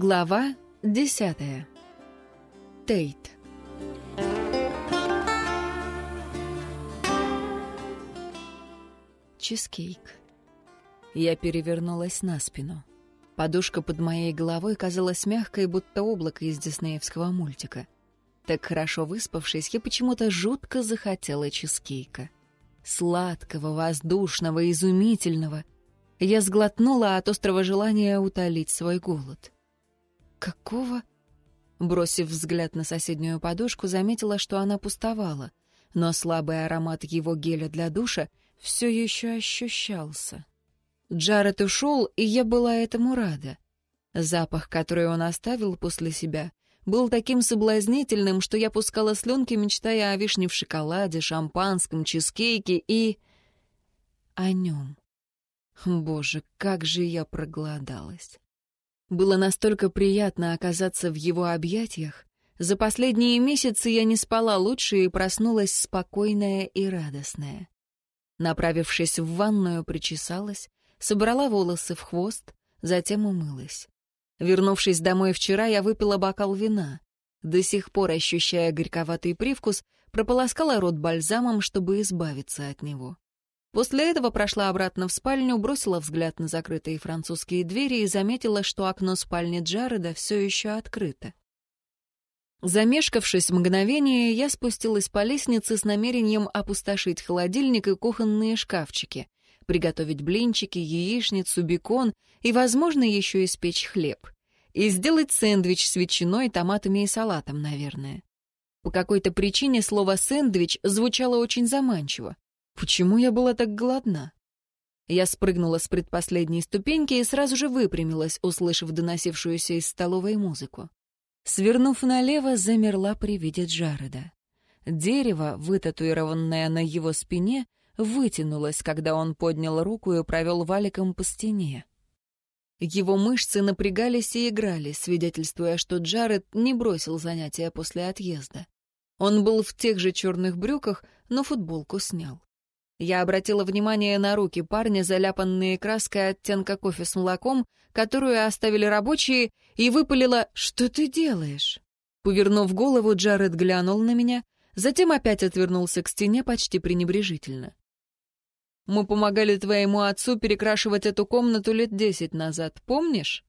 Глава десятая. Тейт. Чизкейк. Я перевернулась на спину. Подушка под моей головой казалась мягкой, будто облако из диснеевского мультика. Так хорошо выспавшись, я почему-то жутко захотела чизкейка. Сладкого, воздушного, изумительного. Я сглотнула от острого желания утолить свой голод. «Какого?» Бросив взгляд на соседнюю подушку, заметила, что она пустовала, но слабый аромат его геля для душа все еще ощущался. Джаред ушел, и я была этому рада. Запах, который он оставил после себя, был таким соблазнительным, что я пускала слюнки, мечтая о вишне в шоколаде, шампанском, чизкейке и... о нем. Боже, как же я проголодалась. Было настолько приятно оказаться в его объятиях. За последние месяцы я не спала лучше и проснулась спокойная и радостная. Направившись в ванную, причесалась, собрала волосы в хвост, затем умылась. Вернувшись домой вчера, я выпила бокал вина. До сих пор, ощущая горьковатый привкус, прополоскала рот бальзамом, чтобы избавиться от него. После этого прошла обратно в спальню, бросила взгляд на закрытые французские двери и заметила, что окно спальни Джареда все еще открыто. Замешкавшись мгновение, я спустилась по лестнице с намерением опустошить холодильник и кухонные шкафчики, приготовить блинчики, яичницу, бекон и, возможно, еще испечь хлеб. И сделать сэндвич с ветчиной, томатами и салатом, наверное. По какой-то причине слово «сэндвич» звучало очень заманчиво. Почему я была так голодна? Я спрыгнула с предпоследней ступеньки и сразу же выпрямилась, услышав доносившуюся из столовой музыку. Свернув налево, замерла при виде Джареда. Дерево, вытатуированное на его спине, вытянулось, когда он поднял руку и провел валиком по стене. Его мышцы напрягались и играли, свидетельствуя, что Джаред не бросил занятия после отъезда. Он был в тех же черных брюках, но футболку снял. Я обратила внимание на руки парня, заляпанные краской оттенка кофе с молоком, которую оставили рабочие, и выпалила «Что ты делаешь?». Повернув голову, Джаред глянул на меня, затем опять отвернулся к стене почти пренебрежительно. «Мы помогали твоему отцу перекрашивать эту комнату лет десять назад, помнишь?»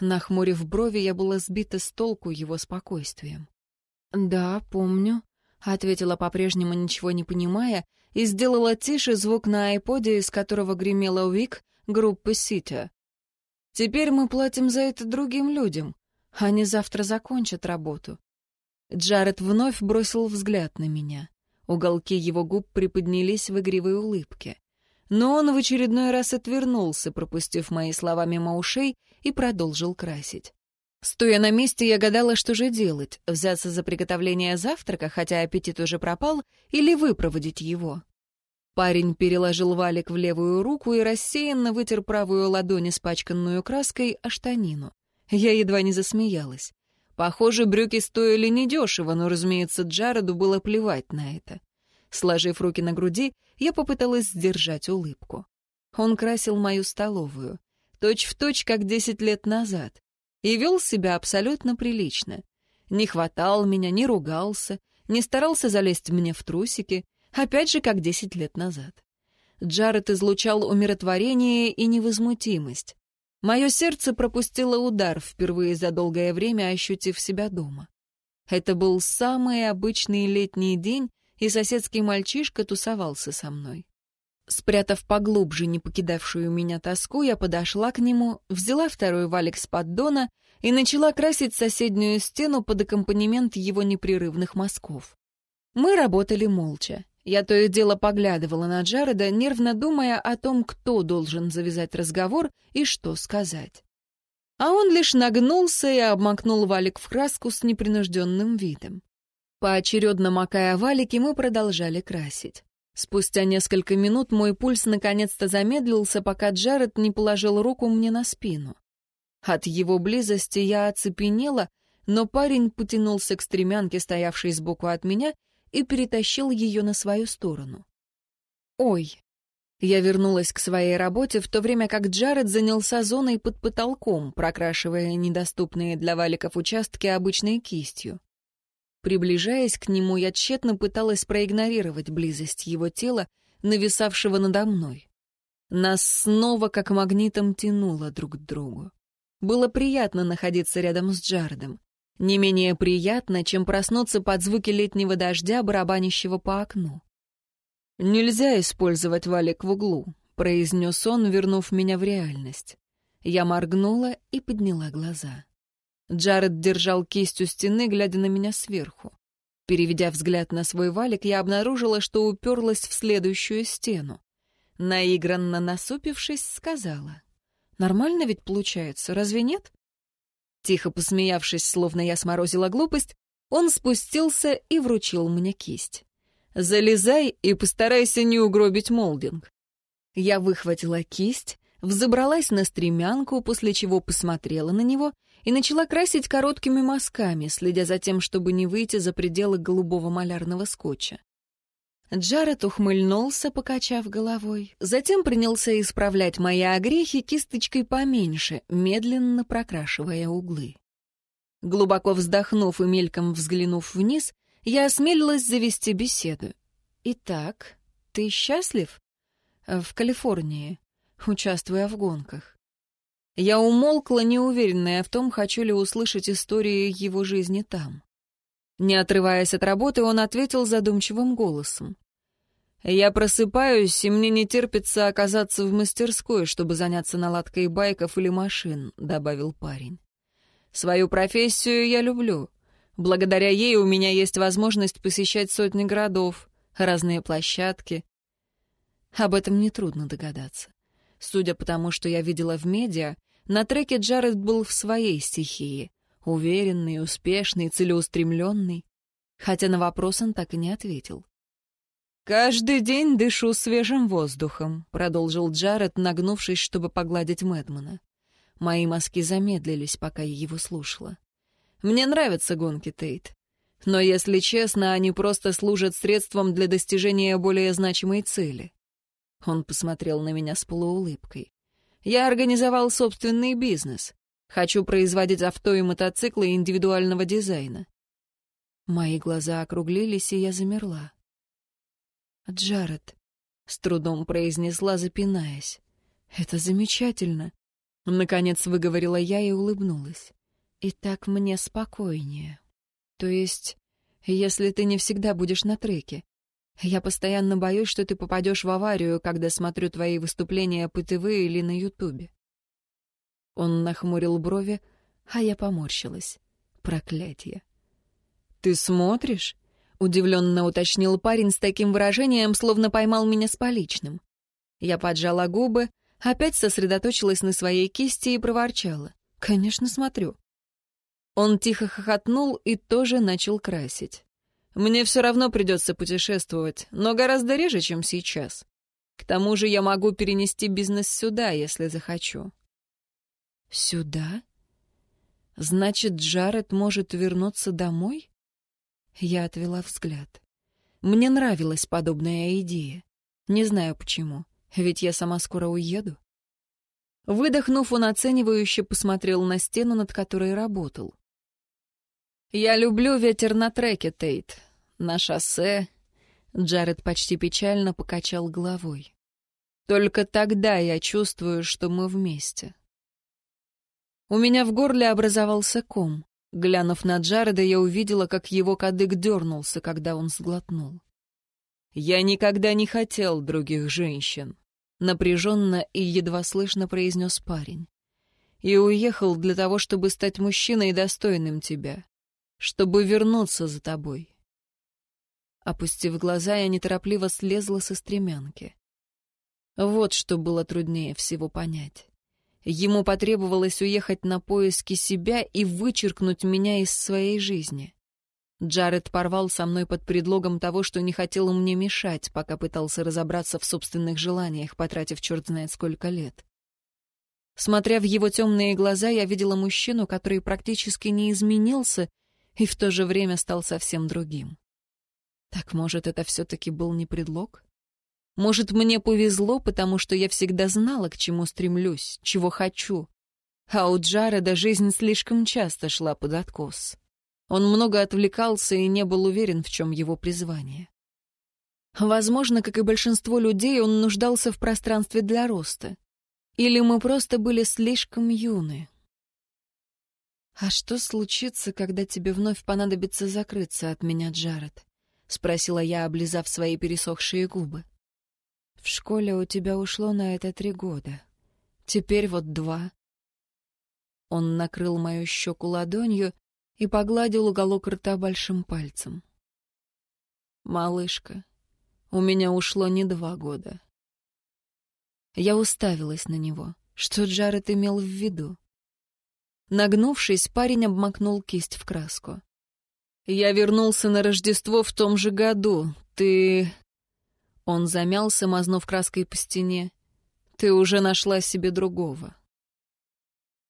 Нахмурив брови, я была сбита с толку его спокойствием. «Да, помню», — ответила по-прежнему ничего не понимая, и сделала тише звук на айподе, из которого гремела Уик группы Ситя. «Теперь мы платим за это другим людям. Они завтра закончат работу». Джаред вновь бросил взгляд на меня. Уголки его губ приподнялись в игривой улыбке. Но он в очередной раз отвернулся, пропустив мои слова мимо ушей, и продолжил красить. Стоя на месте, я гадала, что же делать — взяться за приготовление завтрака, хотя аппетит уже пропал, или выпроводить его. Парень переложил валик в левую руку и рассеянно вытер правую ладонь, испачканную краской, о штанину. Я едва не засмеялась. Похоже, брюки стоили недешево, но, разумеется, Джареду было плевать на это. Сложив руки на груди, я попыталась сдержать улыбку. Он красил мою столовую. Точь в точь, как десять лет назад и вел себя абсолютно прилично. Не хватал меня, не ругался, не старался залезть мне в трусики, опять же, как десять лет назад. Джаред излучал умиротворение и невозмутимость. Мое сердце пропустило удар, впервые за долгое время ощутив себя дома. Это был самый обычный летний день, и соседский мальчишка тусовался со мной. Спрятав поглубже не покидавшую меня тоску, я подошла к нему, взяла второй валик с поддона и начала красить соседнюю стену под аккомпанемент его непрерывных мазков. Мы работали молча. Я то и дело поглядывала на Джареда, нервно думая о том, кто должен завязать разговор и что сказать. А он лишь нагнулся и обмакнул валик в краску с непринужденным видом. Поочередно макая валики, мы продолжали красить. Спустя несколько минут мой пульс наконец-то замедлился, пока Джаред не положил руку мне на спину. От его близости я оцепенела, но парень потянулся к стремянке, стоявшей сбоку от меня, и перетащил ее на свою сторону. «Ой!» Я вернулась к своей работе, в то время как Джаред занялся зоной под потолком, прокрашивая недоступные для валиков участки обычной кистью. Приближаясь к нему, я тщетно пыталась проигнорировать близость его тела, нависавшего надо мной. Нас снова как магнитом тянуло друг к другу. Было приятно находиться рядом с Джаредом. Не менее приятно, чем проснуться под звуки летнего дождя, барабанящего по окну. «Нельзя использовать валик в углу», — произнес он, вернув меня в реальность. Я моргнула и подняла глаза. Джаред держал кисть у стены, глядя на меня сверху. Переведя взгляд на свой валик, я обнаружила, что уперлась в следующую стену. Наигранно насупившись, сказала. «Нормально ведь получается, разве нет?» Тихо посмеявшись, словно я сморозила глупость, он спустился и вручил мне кисть. Залезай и постарайся не угробить молдинг. Я выхватила кисть, взобралась на стремянку, после чего посмотрела на него и начала красить короткими мазками, следя за тем, чтобы не выйти за пределы голубого малярного скотча. Джаред ухмыльнулся, покачав головой. Затем принялся исправлять мои огрехи кисточкой поменьше, медленно прокрашивая углы. Глубоко вздохнув и мельком взглянув вниз, я осмелилась завести беседу. «Итак, ты счастлив?» э, «В Калифорнии, участвуя в гонках». Я умолкла, неуверенная в том, хочу ли услышать истории его жизни там. Не отрываясь от работы, он ответил задумчивым голосом. «Я просыпаюсь, и мне не терпится оказаться в мастерской, чтобы заняться наладкой байков или машин», — добавил парень. «Свою профессию я люблю. Благодаря ей у меня есть возможность посещать сотни городов, разные площадки. Об этом нетрудно догадаться. Судя по тому, что я видела в медиа, на треке Джаред был в своей стихии. Уверенный, успешный, целеустремленный. Хотя на вопрос он так и не ответил. «Каждый день дышу свежим воздухом», — продолжил Джаред, нагнувшись, чтобы погладить Мэдмана. Мои мазки замедлились, пока я его слушала. Мне нравятся гонки, Тейт. Но, если честно, они просто служат средством для достижения более значимой цели. Он посмотрел на меня с полуулыбкой. Я организовал собственный бизнес. Хочу производить авто и мотоциклы индивидуального дизайна. Мои глаза округлились, и я замерла. «Джаред», — с трудом произнесла, запинаясь. «Это замечательно», — наконец выговорила я и улыбнулась. И так мне спокойнее. То есть, если ты не всегда будешь на треке. Я постоянно боюсь, что ты попадешь в аварию, когда смотрю твои выступления по ТВ или на Ютубе. Он нахмурил брови, а я поморщилась. Проклятие. «Ты смотришь?» — удивленно уточнил парень с таким выражением, словно поймал меня с поличным. Я поджала губы, опять сосредоточилась на своей кисти и проворчала. «Конечно, смотрю. Он тихо хохотнул и тоже начал красить. «Мне все равно придется путешествовать, но гораздо реже, чем сейчас. К тому же я могу перенести бизнес сюда, если захочу». «Сюда? Значит, Джаред может вернуться домой?» Я отвела взгляд. Мне нравилась подобная идея. Не знаю почему, ведь я сама скоро уеду. Выдохнув, он оценивающе посмотрел на стену, над которой работал. «Я люблю ветер на треке, Тейт. На шоссе...» Джаред почти печально покачал головой. «Только тогда я чувствую, что мы вместе». У меня в горле образовался ком. Глянув на Джареда, я увидела, как его кадык дернулся, когда он сглотнул. «Я никогда не хотел других женщин», — напряженно и едва слышно произнес парень. «И уехал для того, чтобы стать мужчиной, достойным тебя чтобы вернуться за тобой. Опустив глаза, я неторопливо слезла со стремянки. Вот что было труднее всего понять. Ему потребовалось уехать на поиски себя и вычеркнуть меня из своей жизни. Джаред порвал со мной под предлогом того, что не хотел мне мешать, пока пытался разобраться в собственных желаниях, потратив черт знает сколько лет. Смотря в его темные глаза, я видела мужчину, который практически не изменился и в то же время стал совсем другим. Так, может, это все-таки был не предлог? Может, мне повезло, потому что я всегда знала, к чему стремлюсь, чего хочу. А у Джареда жизнь слишком часто шла под откос. Он много отвлекался и не был уверен, в чем его призвание. Возможно, как и большинство людей, он нуждался в пространстве для роста. Или мы просто были слишком юны. «А что случится, когда тебе вновь понадобится закрыться от меня, Джаред?» — спросила я, облизав свои пересохшие губы. «В школе у тебя ушло на это три года. Теперь вот два». Он накрыл мою щеку ладонью и погладил уголок рта большим пальцем. «Малышка, у меня ушло не два года». Я уставилась на него. Что Джаред имел в виду? Нагнувшись, парень обмакнул кисть в краску. «Я вернулся на Рождество в том же году. Ты...» Он замялся, мазнув краской по стене. «Ты уже нашла себе другого».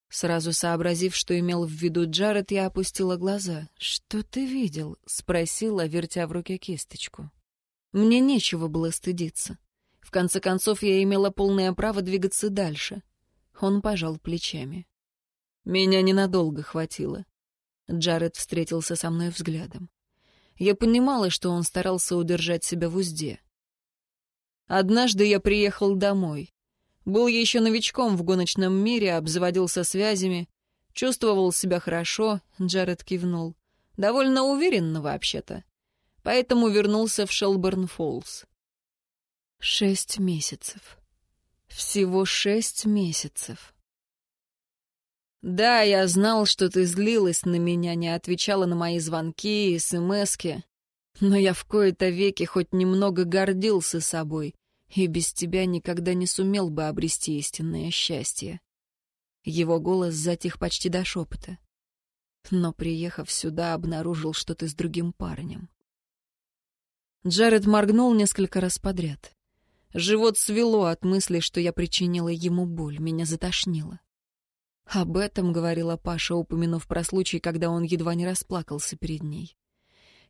Сразу сообразив, что имел в виду Джаред, я опустила глаза. «Что ты видел?» — спросила, вертя в руке кисточку. Мне нечего было стыдиться. В конце концов, я имела полное право двигаться дальше. Он пожал плечами. Меня ненадолго хватило. Джаред встретился со мной взглядом. Я понимала, что он старался удержать себя в узде. Однажды я приехал домой. Был еще новичком в гоночном мире, обзаводился связями. Чувствовал себя хорошо, Джаред кивнул. Довольно уверенно, вообще-то. Поэтому вернулся в Шелберн-Фоллс. Шесть месяцев. Всего шесть месяцев. Да, я знал, что ты злилась на меня, не отвечала на мои звонки и смски. Но я в кои-то веки хоть немного гордился собой, и без тебя никогда не сумел бы обрести истинное счастье. Его голос затих почти до шепота. Но, приехав сюда, обнаружил, что ты с другим парнем. Джаред моргнул несколько раз подряд. Живот свело от мысли, что я причинила ему боль, меня затошнило. Об этом говорила Паша, упомянув про случай, когда он едва не расплакался перед ней.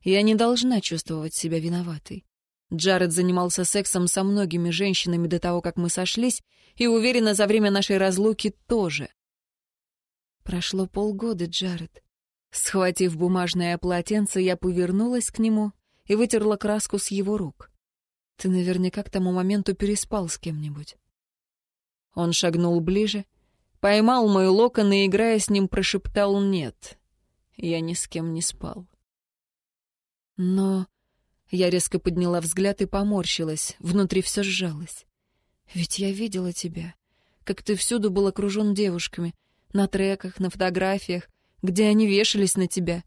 Я не должна чувствовать себя виноватой. Джаред занимался сексом со многими женщинами до того, как мы сошлись, и, уверена, за время нашей разлуки тоже. Прошло полгода, Джаред. Схватив бумажное полотенце, я повернулась к нему и вытерла краску с его рук. Ты наверняка к тому моменту переспал с кем-нибудь. Он шагнул ближе — Поймал мой локон и, играя с ним, прошептал «нет». Я ни с кем не спал. Но... Я резко подняла взгляд и поморщилась, внутри все сжалось. Ведь я видела тебя, как ты всюду был окружен девушками, на треках, на фотографиях, где они вешались на тебя.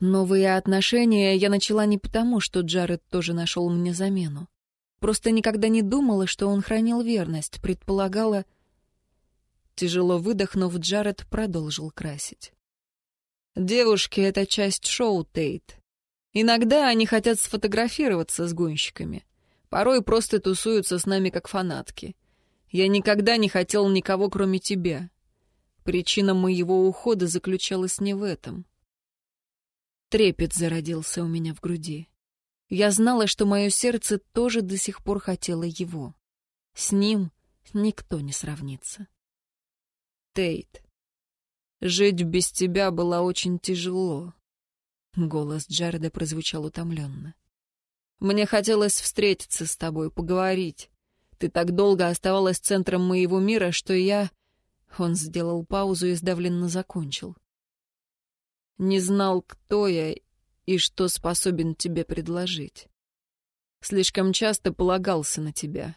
Новые отношения я начала не потому, что Джаред тоже нашел мне замену. Просто никогда не думала, что он хранил верность, предполагала... Тяжело выдохнув, Джаред продолжил красить. «Девушки — это часть шоу, Тейт. Иногда они хотят сфотографироваться с гонщиками. Порой просто тусуются с нами как фанатки. Я никогда не хотел никого, кроме тебя. Причина моего ухода заключалась не в этом. Трепет зародился у меня в груди. Я знала, что мое сердце тоже до сих пор хотело его. С ним никто не сравнится. Тейт. Жить без тебя было очень тяжело. Голос Джареда прозвучал утомленно. Мне хотелось встретиться с тобой, поговорить. Ты так долго оставалась центром моего мира, что я... Он сделал паузу и сдавленно закончил. Не знал, кто я и что способен тебе предложить. Слишком часто полагался на тебя.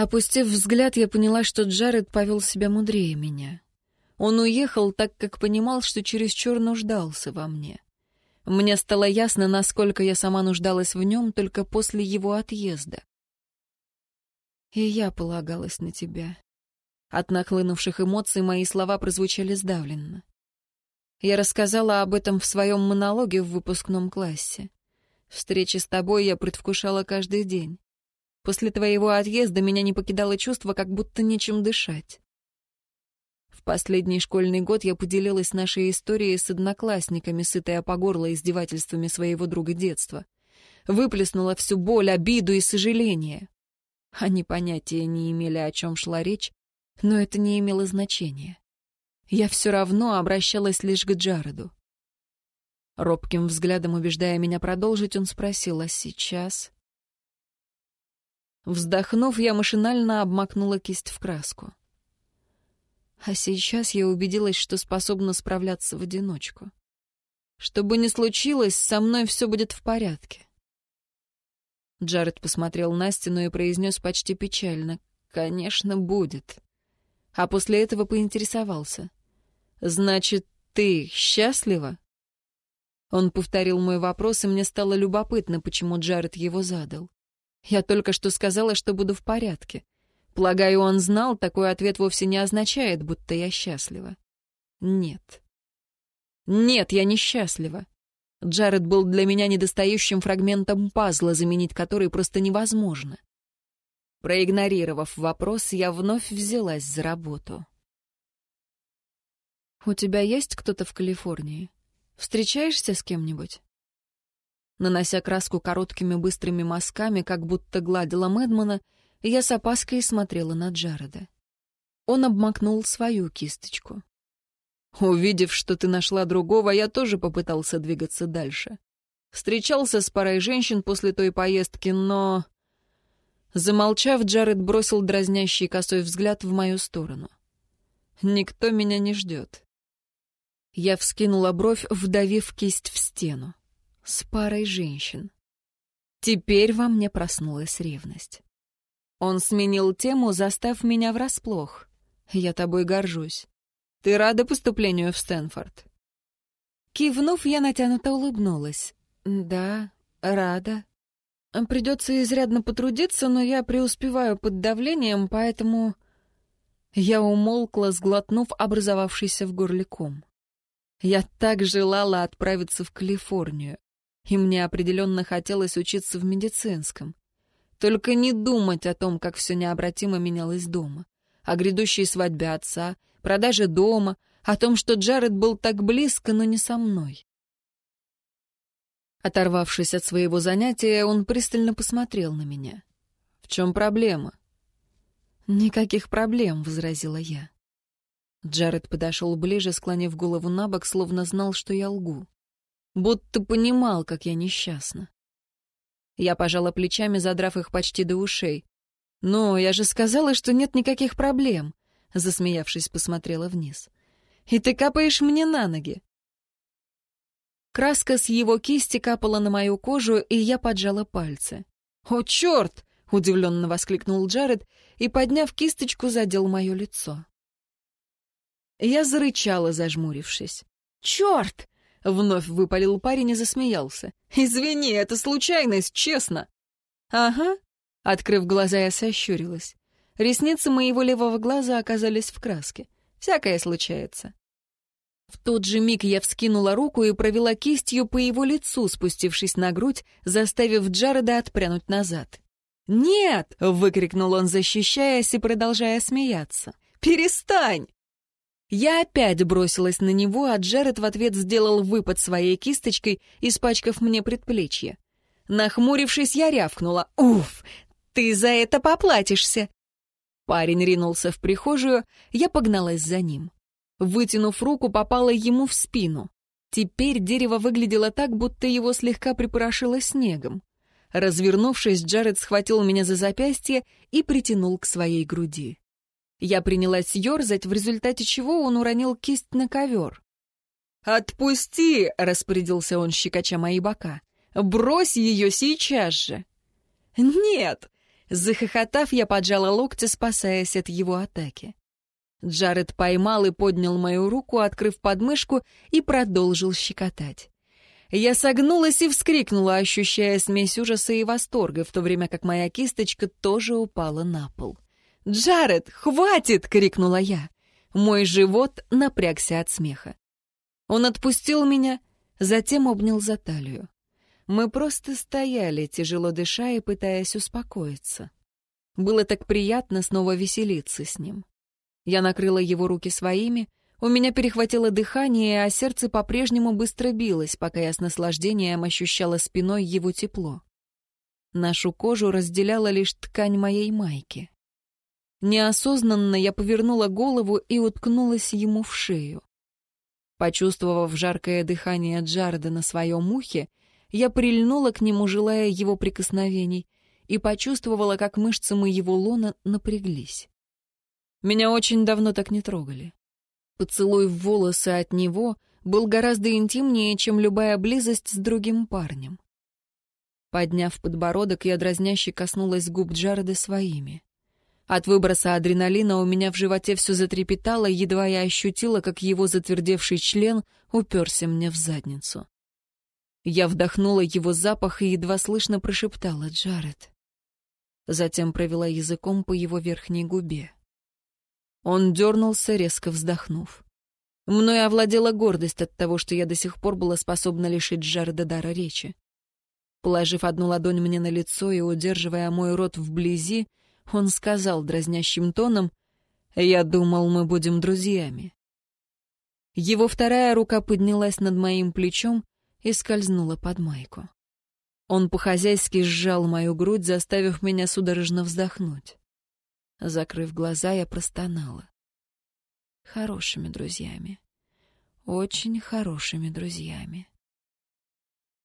Опустив взгляд, я поняла, что Джаред повел себя мудрее меня. Он уехал, так как понимал, что чересчур нуждался во мне. Мне стало ясно, насколько я сама нуждалась в нем только после его отъезда. И я полагалась на тебя. От нахлынувших эмоций мои слова прозвучали сдавленно. Я рассказала об этом в своем монологе в выпускном классе. Встречи с тобой я предвкушала каждый день. После твоего отъезда меня не покидало чувство, как будто нечем дышать. В последний школьный год я поделилась нашей историей с одноклассниками, сытая по горло издевательствами своего друга детства. выплеснула всю боль, обиду и сожаление. Они понятия не имели, о чем шла речь, но это не имело значения. Я все равно обращалась лишь к Джареду. Робким взглядом убеждая меня продолжить, он спросил, а сейчас... Вздохнув, я машинально обмакнула кисть в краску. А сейчас я убедилась, что способна справляться в одиночку. Что бы ни случилось, со мной все будет в порядке. Джаред посмотрел на стену и произнес почти печально. «Конечно, будет». А после этого поинтересовался. «Значит, ты счастлива?» Он повторил мой вопрос, и мне стало любопытно, почему Джаред его задал. Я только что сказала, что буду в порядке. Полагаю, он знал, такой ответ вовсе не означает, будто я счастлива. Нет. Нет, я не счастлива. Джаред был для меня недостающим фрагментом пазла, заменить который просто невозможно. Проигнорировав вопрос, я вновь взялась за работу. «У тебя есть кто-то в Калифорнии? Встречаешься с кем-нибудь?» Нанося краску короткими быстрыми мазками, как будто гладила Мэдмана, я с опаской смотрела на Джареда. Он обмакнул свою кисточку. Увидев, что ты нашла другого, я тоже попытался двигаться дальше. Встречался с парой женщин после той поездки, но... Замолчав, Джаред бросил дразнящий косой взгляд в мою сторону. «Никто меня не ждет». Я вскинула бровь, вдавив кисть в стену с парой женщин. Теперь во мне проснулась ревность. Он сменил тему, застав меня врасплох. Я тобой горжусь. Ты рада поступлению в Стэнфорд? Кивнув, я натянуто улыбнулась. Да, рада. Придется изрядно потрудиться, но я преуспеваю под давлением, поэтому... Я умолкла, сглотнув образовавшийся в горле ком. Я так желала отправиться в Калифорнию и мне определенно хотелось учиться в медицинском. Только не думать о том, как все необратимо менялось дома, о грядущей свадьбе отца, продаже дома, о том, что Джаред был так близко, но не со мной. Оторвавшись от своего занятия, он пристально посмотрел на меня. «В чем проблема?» «Никаких проблем», — возразила я. Джаред подошел ближе, склонив голову на бок, словно знал, что я лгу будто понимал, как я несчастна. Я пожала плечами, задрав их почти до ушей. «Ну, я же сказала, что нет никаких проблем», — засмеявшись, посмотрела вниз. «И ты капаешь мне на ноги». Краска с его кисти капала на мою кожу, и я поджала пальцы. «О, черт!» — удивленно воскликнул Джаред и, подняв кисточку, задел мое лицо. Я зарычала, зажмурившись. «Черт! — вновь выпалил парень и засмеялся. «Извини, это случайность, честно». «Ага». Открыв глаза, я сощурилась. Ресницы моего левого глаза оказались в краске. Всякое случается. В тот же миг я вскинула руку и провела кистью по его лицу, спустившись на грудь, заставив Джареда отпрянуть назад. «Нет!» — выкрикнул он, защищаясь и продолжая смеяться. «Перестань!» Я опять бросилась на него, а Джеред в ответ сделал выпад своей кисточкой, испачкав мне предплечье. Нахмурившись, я рявкнула. «Уф, ты за это поплатишься!» Парень ринулся в прихожую, я погналась за ним. Вытянув руку, попала ему в спину. Теперь дерево выглядело так, будто его слегка припорошило снегом. Развернувшись, Джаред схватил меня за запястье и притянул к своей груди. Я принялась ерзать, в результате чего он уронил кисть на ковер. «Отпусти!» — распорядился он, щекоча мои бока. «Брось ее сейчас же!» «Нет!» Захохотав, я поджала локти, спасаясь от его атаки. Джаред поймал и поднял мою руку, открыв подмышку, и продолжил щекотать. Я согнулась и вскрикнула, ощущая смесь ужаса и восторга, в то время как моя кисточка тоже упала на пол. «Джаред, хватит!» — крикнула я. Мой живот напрягся от смеха. Он отпустил меня, затем обнял за талию. Мы просто стояли, тяжело дыша и пытаясь успокоиться. Было так приятно снова веселиться с ним. Я накрыла его руки своими, у меня перехватило дыхание, а сердце по-прежнему быстро билось, пока я с наслаждением ощущала спиной его тепло. Нашу кожу разделяла лишь ткань моей майки. Неосознанно я повернула голову и уткнулась ему в шею. Почувствовав жаркое дыхание Джареда на своем ухе, я прильнула к нему, желая его прикосновений, и почувствовала, как мышцы моего лона напряглись. Меня очень давно так не трогали. Поцелуй в волосы от него был гораздо интимнее, чем любая близость с другим парнем. Подняв подбородок, я дразняще коснулась губ Джареда своими. От выброса адреналина у меня в животе все затрепетало, едва я ощутила, как его затвердевший член уперся мне в задницу. Я вдохнула его запах и едва слышно прошептала «Джаред». Затем провела языком по его верхней губе. Он дернулся, резко вздохнув. Мною овладела гордость от того, что я до сих пор была способна лишить Джареда дара речи. Положив одну ладонь мне на лицо и удерживая мой рот вблизи, он сказал дразнящим тоном, «Я думал, мы будем друзьями». Его вторая рука поднялась над моим плечом и скользнула под майку. Он по-хозяйски сжал мою грудь, заставив меня судорожно вздохнуть. Закрыв глаза, я простонала. Хорошими друзьями. Очень хорошими друзьями.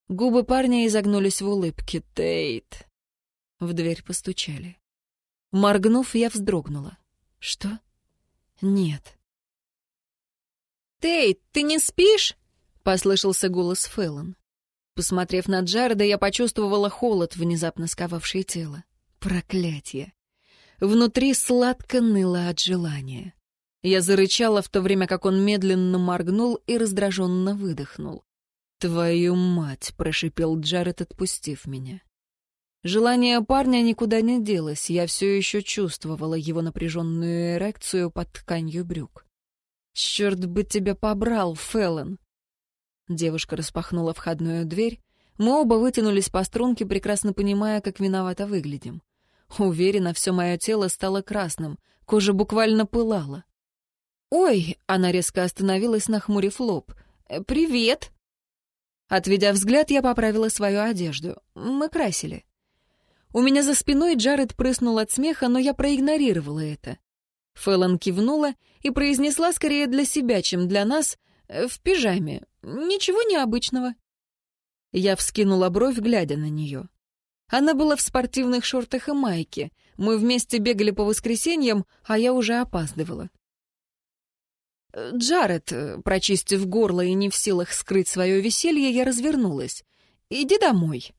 Губы парня изогнулись в улыбке. «Тейт!» В дверь постучали. Моргнув, я вздрогнула. «Что?» «Нет». «Тейт, ты не спишь?» — послышался голос Фэллон. Посмотрев на Джареда, я почувствовала холод, внезапно сковавший тело. Проклятие! Внутри сладко ныло от желания. Я зарычала в то время, как он медленно моргнул и раздраженно выдохнул. «Твою мать!» — прошипел Джаред, отпустив меня. Желание парня никуда не делось, я все еще чувствовала его напряженную эрекцию под тканью брюк. «Черт бы тебя побрал, Феллон!» Девушка распахнула входную дверь. Мы оба вытянулись по струнке, прекрасно понимая, как виновато выглядим. Уверена, все мое тело стало красным, кожа буквально пылала. «Ой!» — она резко остановилась, нахмурив лоб. «Э, «Привет!» Отведя взгляд, я поправила свою одежду. Мы красили. У меня за спиной Джаред прыснул от смеха, но я проигнорировала это. Фэллон кивнула и произнесла скорее для себя, чем для нас, э, в пижаме. Ничего необычного. Я вскинула бровь, глядя на нее. Она была в спортивных шортах и майке. Мы вместе бегали по воскресеньям, а я уже опаздывала. «Джаред», прочистив горло и не в силах скрыть свое веселье, я развернулась. «Иди домой».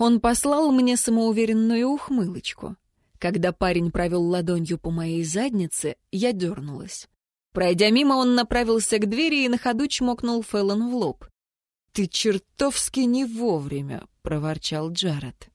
Он послал мне самоуверенную ухмылочку. Когда парень провел ладонью по моей заднице, я дернулась. Пройдя мимо, он направился к двери и на ходу чмокнул Фэллон в лоб. «Ты чертовски не вовремя», — проворчал Джаред.